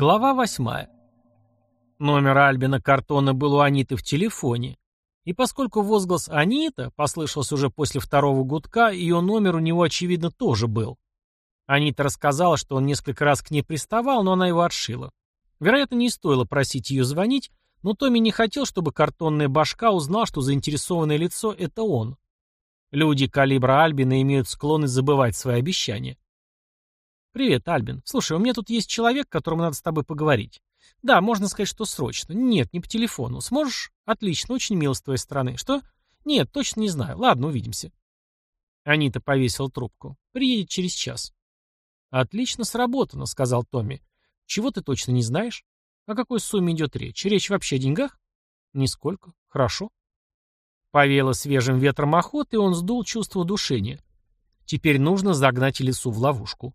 Глава восьмая. Номер Альбина Картона был у Аниты в телефоне. И поскольку возглас «Анита» послышался уже после второго гудка, ее номер у него, очевидно, тоже был. Анита рассказала, что он несколько раз к ней приставал, но она его отшила. Вероятно, не стоило просить ее звонить, но Томми не хотел, чтобы картонная башка узнал, что заинтересованное лицо — это он. Люди калибра Альбина имеют склонность забывать свои обещания. «Привет, Альбин. Слушай, у меня тут есть человек, которому надо с тобой поговорить. Да, можно сказать, что срочно. Нет, не по телефону. Сможешь? Отлично, очень мило с твоей стороны. Что? Нет, точно не знаю. Ладно, увидимся». Анита повесила трубку. «Приедет через час». «Отлично сработано», — сказал Томми. «Чего ты точно не знаешь? О какой сумме идет речь? Речь вообще о деньгах?» «Нисколько. Хорошо». Повело свежим ветром охоты, и он сдул чувство душения. Теперь нужно загнать лесу в ловушку.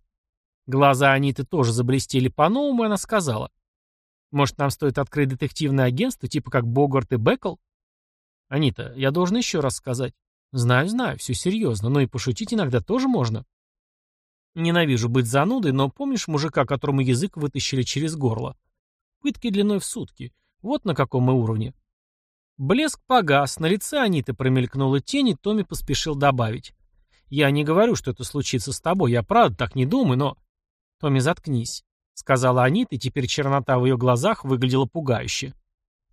Глаза Аниты тоже заблестели по-новому, и она сказала. «Может, нам стоит открыть детективное агентство, типа как Богарт и Бекл?» «Анита, я должен еще раз сказать». «Знаю, знаю, все серьезно, но и пошутить иногда тоже можно». «Ненавижу быть занудой, но помнишь мужика, которому язык вытащили через горло? Пытки длиной в сутки. Вот на каком мы уровне». Блеск погас, на лице Аниты промелькнула тень, и Томми поспешил добавить. «Я не говорю, что это случится с тобой, я правда так не думаю, но...» «Томми, заткнись», — сказала Анита, и теперь чернота в ее глазах выглядела пугающе.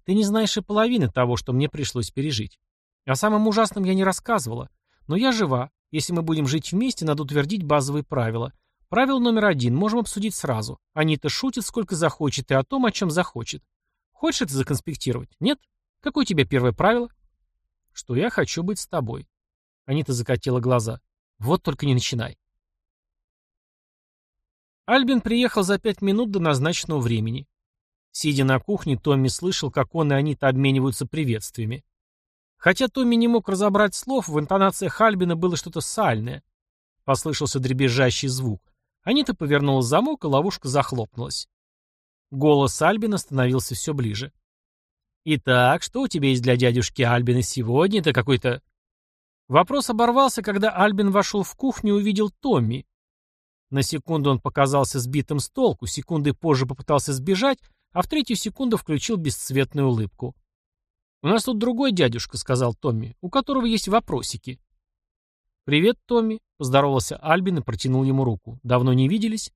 «Ты не знаешь и половины того, что мне пришлось пережить. О самом ужасном я не рассказывала. Но я жива. Если мы будем жить вместе, надо утвердить базовые правила. Правило номер один можем обсудить сразу. Анита шутит сколько захочет и о том, о чем захочет. Хочешь это законспектировать? Нет? Какое у тебя первое правило? Что я хочу быть с тобой. Анита закатила глаза. Вот только не начинай. Альбин приехал за пять минут до назначенного времени. Сидя на кухне, Томми слышал, как он и Анита обмениваются приветствиями. Хотя Томми не мог разобрать слов, в интонациях Альбина было что-то сальное. Послышался дребезжащий звук. Анита повернула замок, и ловушка захлопнулась. Голос Альбина становился все ближе. «Итак, что у тебя есть для дядюшки Альбина сегодня? Это какой-то...» Вопрос оборвался, когда Альбин вошел в кухню и увидел Томми. На секунду он показался сбитым с толку, секунды позже попытался сбежать, а в третью секунду включил бесцветную улыбку. «У нас тут другой дядюшка», — сказал Томми, — «у которого есть вопросики». «Привет, Томми», — поздоровался Альбин и протянул ему руку. «Давно не виделись?»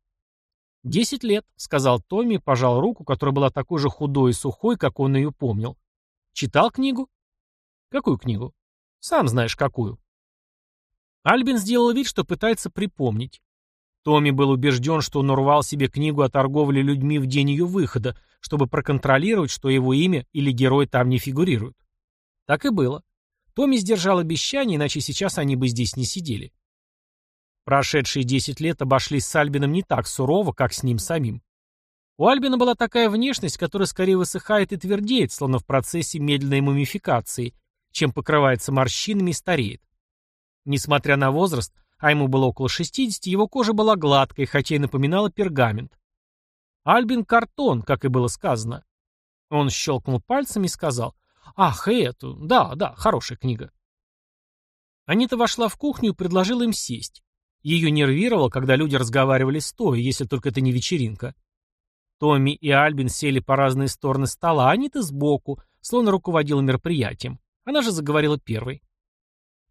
«Десять лет», — сказал Томми, пожал руку, которая была такой же худой и сухой, как он ее помнил. «Читал книгу?» «Какую книгу?» «Сам знаешь, какую». Альбин сделал вид, что пытается припомнить. Томми был убежден, что он урвал себе книгу о торговле людьми в день ее выхода, чтобы проконтролировать, что его имя или герой там не фигурируют. Так и было. Томми сдержал обещание, иначе сейчас они бы здесь не сидели. Прошедшие 10 лет обошлись с Альбином не так сурово, как с ним самим. У Альбина была такая внешность, которая скорее высыхает и твердеет, словно в процессе медленной мумификации, чем покрывается морщинами и стареет. Несмотря на возраст, а ему было около 60, его кожа была гладкой, хотя и напоминала пергамент. Альбин картон, как и было сказано. Он щелкнул пальцами и сказал, «Ах, эту, да, да, хорошая книга». Анита вошла в кухню и предложила им сесть. Ее нервировало, когда люди разговаривали стоя, если только это не вечеринка. Томми и Альбин сели по разные стороны стола, а Анита сбоку, словно руководила мероприятием. Она же заговорила первой.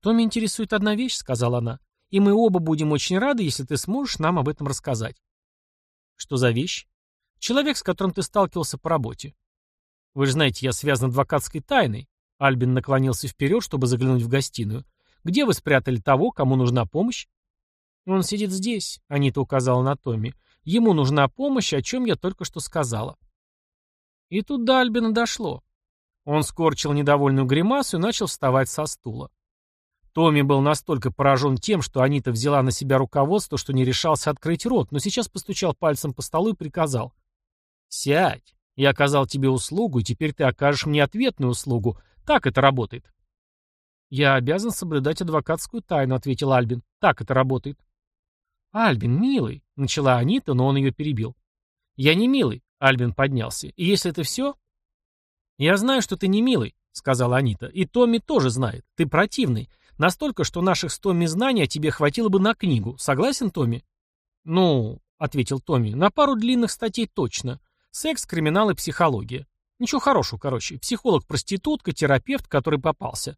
«Томми интересует одна вещь», — сказала она и мы оба будем очень рады, если ты сможешь нам об этом рассказать. Что за вещь? Человек, с которым ты сталкивался по работе. Вы же знаете, я связан адвокатской тайной. Альбин наклонился вперед, чтобы заглянуть в гостиную. Где вы спрятали того, кому нужна помощь? Он сидит здесь, Анита указала на Томми. Ему нужна помощь, о чем я только что сказала. И тут до Альбина дошло. Он скорчил недовольную гримасу и начал вставать со стула. Томми был настолько поражен тем, что Анита взяла на себя руководство, что не решался открыть рот, но сейчас постучал пальцем по столу и приказал. «Сядь. Я оказал тебе услугу, и теперь ты окажешь мне ответную услугу. Так это работает». «Я обязан соблюдать адвокатскую тайну», — ответил Альбин. «Так это работает». «Альбин, милый», — начала Анита, но он ее перебил. «Я не милый», — Альбин поднялся. «И если это все...» «Я знаю, что ты не милый», — сказала Анита. «И Томми тоже знает. Ты противный. Настолько, что наших с Томми знаний о тебе хватило бы на книгу. Согласен, Томми? Ну, ответил Томми, на пару длинных статей точно. Секс, криминал и психология. Ничего хорошего, короче. Психолог-проститутка, терапевт, который попался.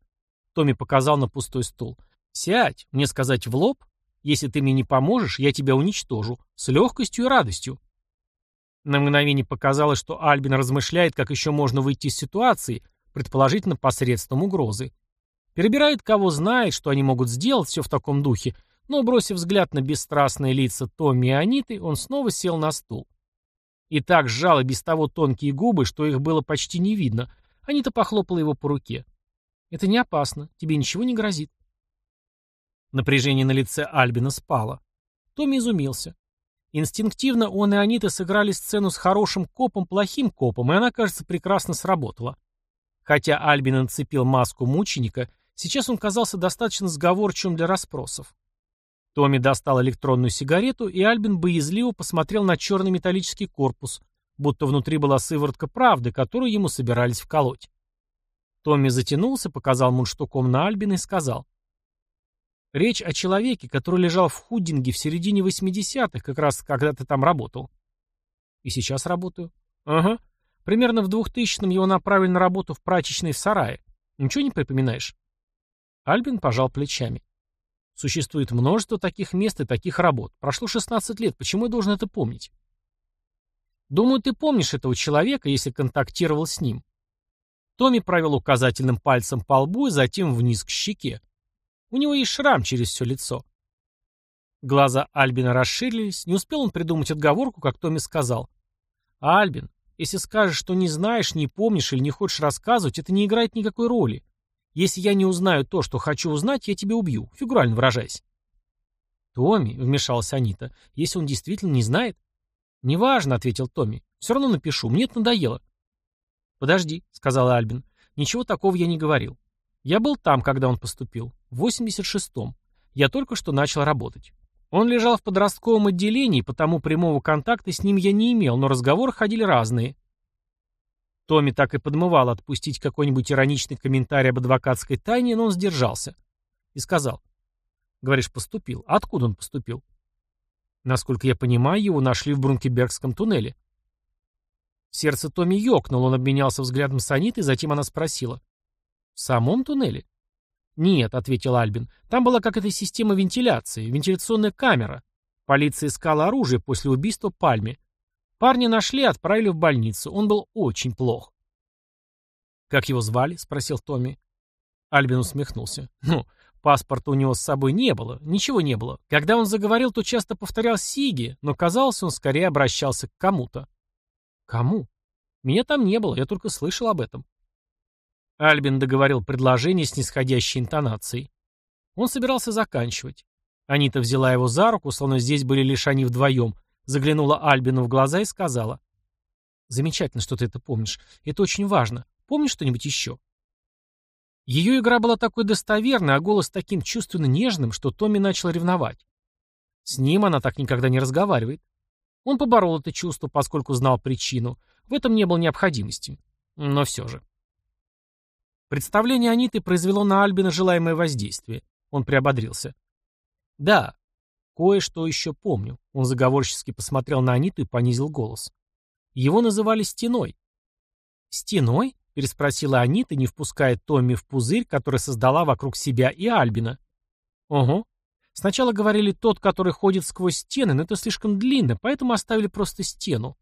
Томми показал на пустой стул. «Сядь, мне сказать в лоб? Если ты мне не поможешь, я тебя уничтожу. С легкостью и радостью». На мгновение показалось, что Альбин размышляет, как еще можно выйти из ситуации, предположительно посредством угрозы. Перебирает, кого знает, что они могут сделать, все в таком духе, но, бросив взгляд на бесстрастные лица Томми и Аниты, он снова сел на стул. И так сжал и без того тонкие губы, что их было почти не видно. Анита похлопала его по руке. «Это не опасно, тебе ничего не грозит». Напряжение на лице Альбина спало. Томми изумился. Инстинктивно он и Анита сыграли сцену с хорошим копом, плохим копом, и она, кажется, прекрасно сработала. Хотя Альбин нацепил маску мученика, сейчас он казался достаточно сговорчивым для расспросов. Томми достал электронную сигарету, и Альбин боязливо посмотрел на черный металлический корпус, будто внутри была сыворотка правды, которую ему собирались вколоть. Томми затянулся, показал мундштуком на Альбина и сказал. Речь о человеке, который лежал в Худдинге в середине 80-х, как раз когда ты там работал. И сейчас работаю. Ага. Примерно в 2000-м его направили на работу в прачечной в сарае. Ничего не припоминаешь? Альбин пожал плечами. Существует множество таких мест и таких работ. Прошло 16 лет, почему я должен это помнить? Думаю, ты помнишь этого человека, если контактировал с ним. Томми провел указательным пальцем по лбу и затем вниз к щеке. У него есть шрам через все лицо. Глаза Альбина расширились, не успел он придумать отговорку, как Томми сказал. «Альбин, если скажешь, что не знаешь, не помнишь или не хочешь рассказывать, это не играет никакой роли. Если я не узнаю то, что хочу узнать, я тебя убью, фигурально выражаясь». «Томми», — вмешалась Анита, — «если он действительно не знает?» «Неважно», — ответил Томми. «Все равно напишу, мне это надоело». «Подожди», — сказал Альбин. «Ничего такого я не говорил. Я был там, когда он поступил, в 86-м. Я только что начал работать. Он лежал в подростковом отделении, потому прямого контакта с ним я не имел, но разговоры ходили разные. Томми так и подмывал отпустить какой-нибудь ироничный комментарий об адвокатской тайне, но он сдержался. И сказал. Говоришь, поступил. А откуда он поступил? Насколько я понимаю, его нашли в Брункебергском туннеле. Сердце Томми ёкнуло, он обменялся взглядом с Анитой, затем она спросила. «В самом туннеле?» «Нет», — ответил Альбин. «Там была какая-то система вентиляции, вентиляционная камера. Полиция искала оружие после убийства Пальме. Парня нашли и отправили в больницу. Он был очень плох». «Как его звали?» — спросил Томми. Альбин усмехнулся. «Ну, паспорта у него с собой не было, ничего не было. Когда он заговорил, то часто повторял Сиги, но казалось, он скорее обращался к кому-то». «Кому?» «Меня там не было, я только слышал об этом». Альбин договорил предложение с нисходящей интонацией. Он собирался заканчивать. Анита взяла его за руку, словно здесь были лишь они вдвоем, заглянула Альбину в глаза и сказала. «Замечательно, что ты это помнишь. Это очень важно. Помнишь что-нибудь еще?» Ее игра была такой достоверной, а голос таким чувственно нежным, что Томми начал ревновать. С ним она так никогда не разговаривает. Он поборол это чувство, поскольку знал причину. В этом не было необходимости. Но все же. Представление Аниты произвело на Альбина желаемое воздействие. Он приободрился. «Да, кое-что еще помню». Он заговорчески посмотрел на Аниту и понизил голос. «Его называли Стеной». «Стеной?» — переспросила Анита, не впуская Томми в пузырь, который создала вокруг себя и Альбина. «Ого. Сначала говорили тот, который ходит сквозь стены, но это слишком длинно, поэтому оставили просто стену.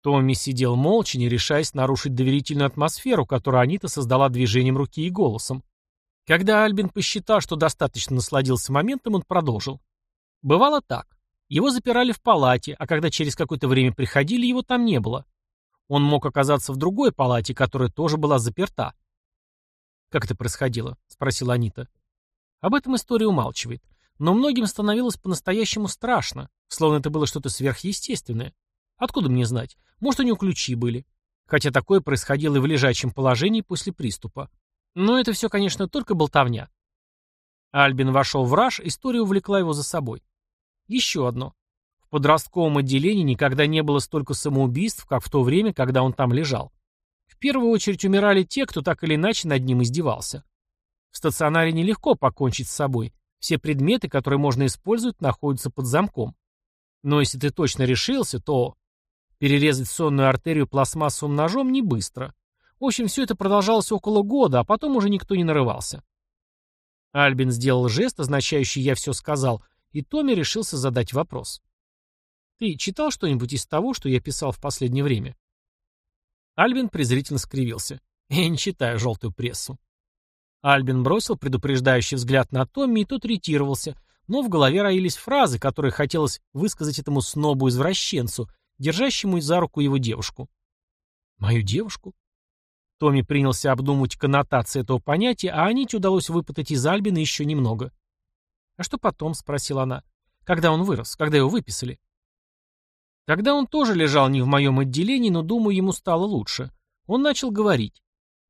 Томми сидел молча, не решаясь нарушить доверительную атмосферу, которую Анита создала движением руки и голосом. Когда Альбин посчитал, что достаточно насладился моментом, он продолжил. Бывало так. Его запирали в палате, а когда через какое-то время приходили, его там не было. Он мог оказаться в другой палате, которая тоже была заперта. «Как это происходило?» — спросила Анита. Об этом история умалчивает. Но многим становилось по-настоящему страшно, словно это было что-то сверхъестественное. Откуда мне знать? Может, у него ключи были. Хотя такое происходило и в лежачем положении после приступа. Но это все, конечно, только болтовня. Альбин вошел в раж, история увлекла его за собой. Еще одно. В подростковом отделении никогда не было столько самоубийств, как в то время, когда он там лежал. В первую очередь умирали те, кто так или иначе над ним издевался. В стационаре нелегко покончить с собой. Все предметы, которые можно использовать, находятся под замком. Но если ты точно решился, то Перерезать сонную артерию пластмассовым ножом не быстро. В общем, все это продолжалось около года, а потом уже никто не нарывался. Альбин сделал жест, означающий «я все сказал», и Томми решился задать вопрос. «Ты читал что-нибудь из того, что я писал в последнее время?» Альбин презрительно скривился. «Я не читаю желтую прессу». Альбин бросил предупреждающий взгляд на Томми, и тот ретировался, но в голове роились фразы, которые хотелось высказать этому снобу-извращенцу, держащему за руку его девушку. «Мою девушку?» Томми принялся обдумывать коннотации этого понятия, а Аните удалось выпытать из Альбина еще немного. «А что потом?» — спросила она. «Когда он вырос? Когда его выписали?» Тогда он тоже лежал не в моем отделении, но, думаю, ему стало лучше. Он начал говорить.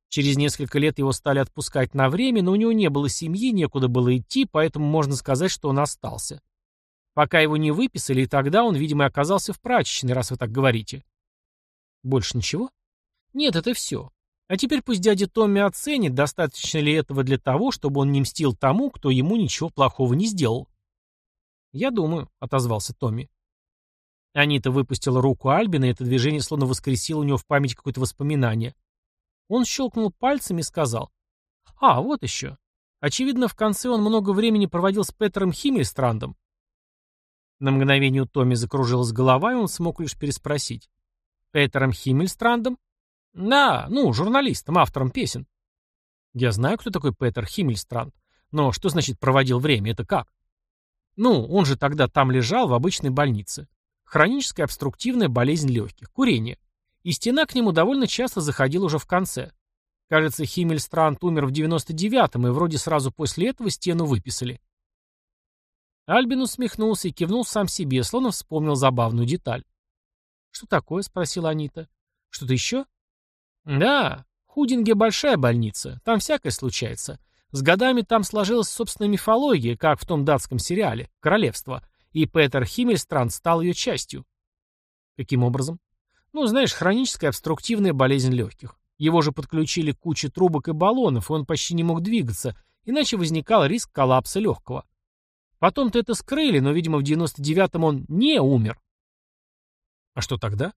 Через несколько лет его стали отпускать на время, но у него не было семьи, некуда было идти, поэтому можно сказать, что он остался. Пока его не выписали, и тогда он, видимо, оказался в прачечной, раз вы так говорите. Больше ничего? Нет, это все. А теперь пусть дядя Томми оценит, достаточно ли этого для того, чтобы он не мстил тому, кто ему ничего плохого не сделал. «Я думаю», — отозвался Томми. Анита выпустила руку Альбина, и это движение словно воскресило у него в память какое-то воспоминание. Он щелкнул пальцами и сказал. «А, вот еще. Очевидно, в конце он много времени проводил с Петером Химмельстрандом». На мгновение у Томми закружилась голова, и он смог лишь переспросить. «Петером Химмельстрандом?» «Да, ну, журналистом, автором песен». «Я знаю, кто такой Петер Химмельстранд. Но что значит проводил время? Это как?» «Ну, он же тогда там лежал, в обычной больнице. Хроническая обструктивная болезнь легких, курение. И стена к нему довольно часто заходила уже в конце. Кажется, Химмельстранд умер в 99-м, и вроде сразу после этого стену выписали. Альбин усмехнулся и кивнул сам себе, словно вспомнил забавную деталь. «Что такое?» — спросила Анита. «Что-то еще?» «Да, Худинге большая больница, там всякое случается. С годами там сложилась собственная мифология, как в том датском сериале «Королевство», и Петер Химмельстранд стал ее частью. Каким образом? Ну, знаешь, хроническая обструктивная болезнь легких. Его же подключили к куче трубок и баллонов, и он почти не мог двигаться, иначе возникал риск коллапса легкого. Потом-то это скрыли, но, видимо, в 99-м он не умер. А что тогда?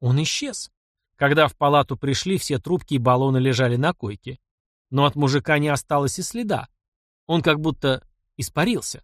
Он исчез. Когда в палату пришли, все трубки и баллоны лежали на койке. Но от мужика не осталось и следа. Он как будто испарился.